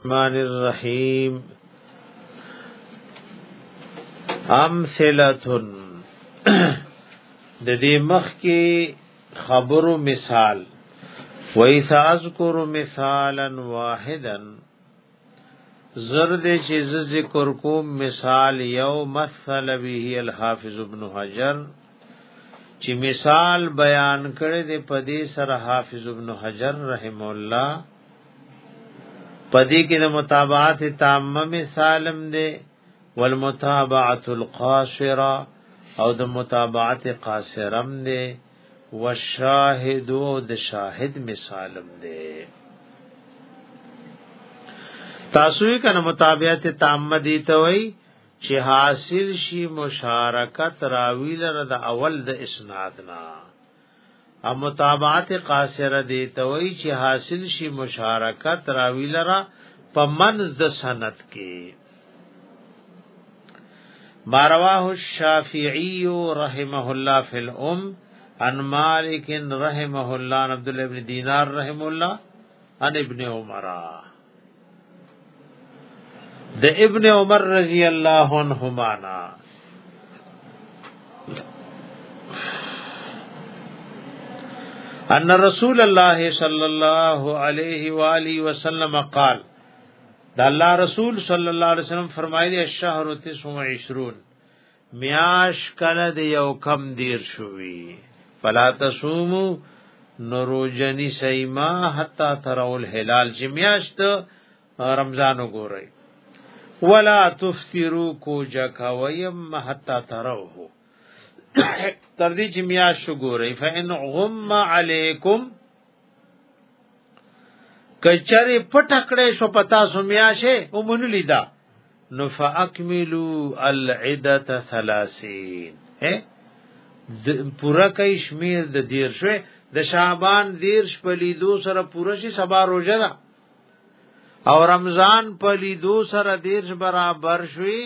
الرحمن الرحیم امثلتن د دې مخ کې خبرو مثال وَإِذْ أَذْكُرُ مِثَالًا وَاحِدًا زرد چې ذکر کوم مثال یو مثل به الحافظ ابن حجر چې مثال بیان کړی دی په دې سره حافظ ابن حجر رحم الله پدې کې د متابعت تامه مثالم دی والمتابعت القاصره او د متابعت قاصرم دی والشاهد او د شاهد مثالم دی تاسو یې کنه متابعت تامه دی ته وای چې حاصل شي مشارکت راوی لره د اول د اسناد نه او متابعت قاصره دی توي چې حاصل شي مشارکت راوی لرا په منز د سند کې ما رواه الشافعي رحمه الله في الام عن مالك رحمه الله عن عبد الله بن دينار رحمه الله عن ابن عمر د ابن عمر رضی الله عنهما نا ان رسول الله صلی الله علیه و آله وسلم قال دا الله رسول صلی الله علیه وسلم فرمایلی الشهر 29 میاش کنه دی یو کم دیر شوی فلا تصومو نروجنی سیما حتا ترول هلال چې میاشت رمضان وګورئ ولا تفطروا کوجا کویم حتا تروه تر دې چې میاش وګورئ فإن غم علیکم کچری پټکړې شو پتا سمیاشه او منلی دا نو فاکملو العده 30 ها پورا کای شمیر د دیر شوه د شعبان دیر شپلی دو سره پورا شي سبا روزه ده او رمضان پلی دو سره دیر برابر شوي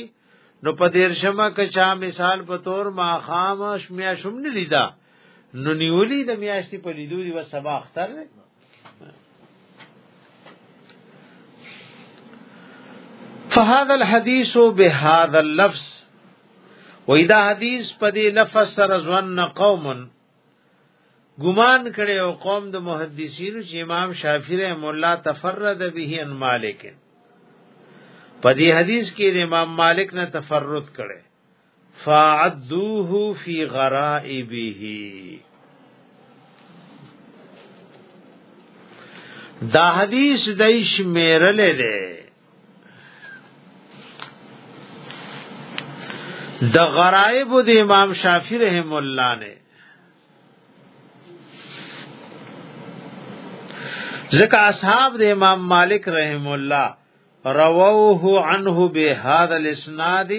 نو په دیر شمه که چا مثال په تور ما خام شمیا شم نه لیدا نو نیولی د میاشتې په لیدو دی و سبا اختر دی فهذا الحديث بهذا اللفظ وإذا حديث په دې لفظ سره ځوان قوم ګمان کړي او قوم د محدثینو چې امام شافعی رحم الله تفرد به ان مالک په دې حدیث کې امام مالک نه تفرد کړي فعدوه فی غرائبه دا حدیث دیش میرلې ده د غرائب د امام شافعی رحم الله نه ځکه اصحاب د امام مالک رحم الله رووه عنه به هذا الاسناد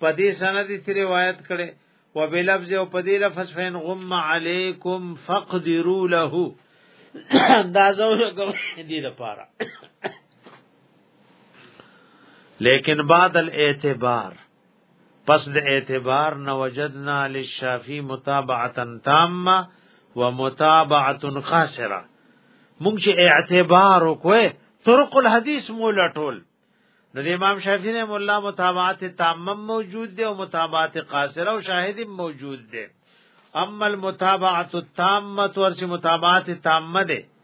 په دې سند ته روایت کړي و بلفظ او په دې لفظ فین غم علیکم فقدروا له اندازو کوي دې لپاره لیکن بعد الاعتبار پس د اعتبار نه وجدنا للشافی متابعه تامه ومتابعه خاسره مونږ چې اعتبار وکوي طرق الحديث مولا ټول نو د امام شافعي رحم الله متابعت تامم موجود دی او متابعت قاصره او شاهد موجود دی اما المتابعت التامه ورچ متابعت تامه ده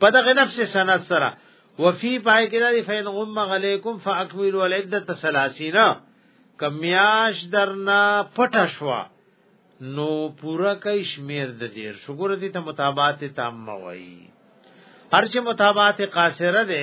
په دغه نفس سند سره وفي پای کې دی فین غم غلیکم فاکملوا العده 30 کمیاش درنا پټ شوا نو پورا کای شمیر د دیر شکر دې ته متابعت تام وای هر چې متابعت قاصره ده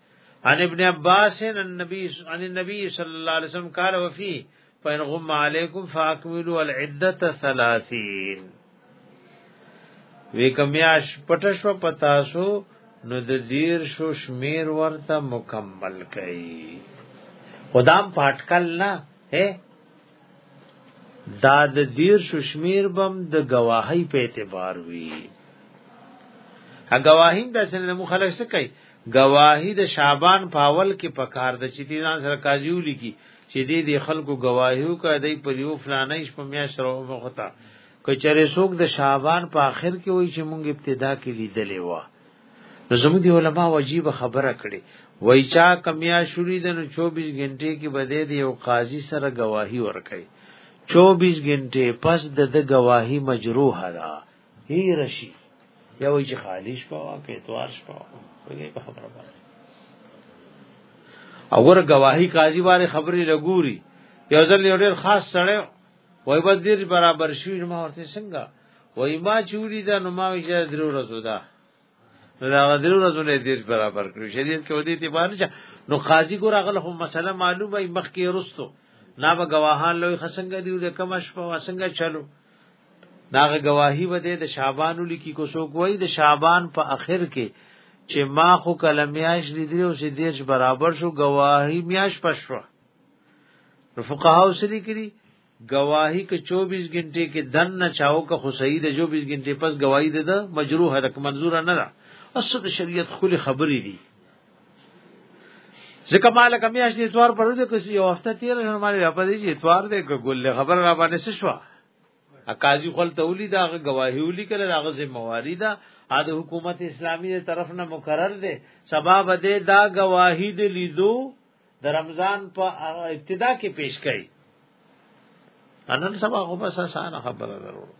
عن ابن عباس عن النبي عن النبي صلى الله عليه وسلم قال وفي فإن غم عليكم فاكملوا العدة 30 وی کمیاش پټش په پتاسو نو د دیر شو شمیر ورته مکمل کړي خدام پټکل نه هه دا د دیر ششمیر بم د گواهی په اعتبار وی ا گواهیم د سنن مخالف څه کوي گواهی د شعبان پاول کې پکار د چتیزان سره کاجیو لکی چې دې د خلکو گواهیو کا دای په یو فلانه شپ میا سره مختا کچره سوق د شعبان په اخر کې وای چې مونږ ابتدا کې لیدلې و نو زموږ دی علماء عجیب خبره کړي وای چا کمیا شوری د 24 غنټې کې بده دی او قاضي سره گواہی ورکړي 24 غنټې پس د د گواہی مجروح را هی رشی یا وای چې خالص پوا کې اتوار شپه وګي په خبره باندې اور گواہی قاضي باندې خبري لګوري یو ځل یو ډېر خاص سره وای بس دیر برابر شوی نو ما ورته څنګه وای ما چوری دا نو ما وی چې درو ورځو دا نو دا درو ورځو نه دیر برابر کړو شریعت کې ودی ته باندې نو قاضي ګور هغه هم مسله معلومه ای مخ کې رستو نا به گواهان لوی خسنګ دی د کم شپه وسنګ چلو داغه گواهی به د شعبان لیکي کو سو کوی د شعبان په اخر کې چې ما خو کلمیاش لیدل او چې دیش برابر شو گواهی میاش پښو نو فقهاو سری کړي گواہی که 24 غنټه کې دن نه چاو که خو صحیح ده 24 غنټه پس گواہی ده ده مجروح ده منظور نه ده اصل شریعت خلی خبرې دي ځکه مال کمیاش دي اتوار پر دې کوي یو هفته تیر نه مال په دې چې اتوار دې ګل خبر را باندې څه شو اقاضی خپل تولی دا گواہی ولي کړه دا غزه مواری دا د حکومت اسلامی طرف نه مقرر ده سبب دې دا گواہی دې لیدو د رمضان په ابتدا کې پیش کړي انن سبا خو بس اسانه خبره ضرور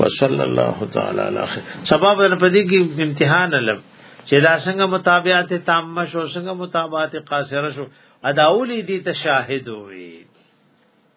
وصلی الله تعالی علیه سبب په دې کې امتحان لب چې دا څنګه مطابقت تام شو څنګه مطابقت قاصره شو اداولی دي تشاهد وي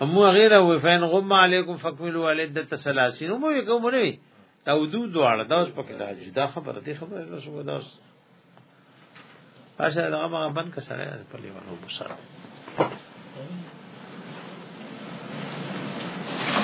امو غیر او فین غم علیکم فکملوا ولید تسلاسین مو یو کوم نه او دو دواړه دا اوس پکې راځي دا خبره دی خبره رسو دا اوس پاسه دا ما بند کسره په لیوانو بوسره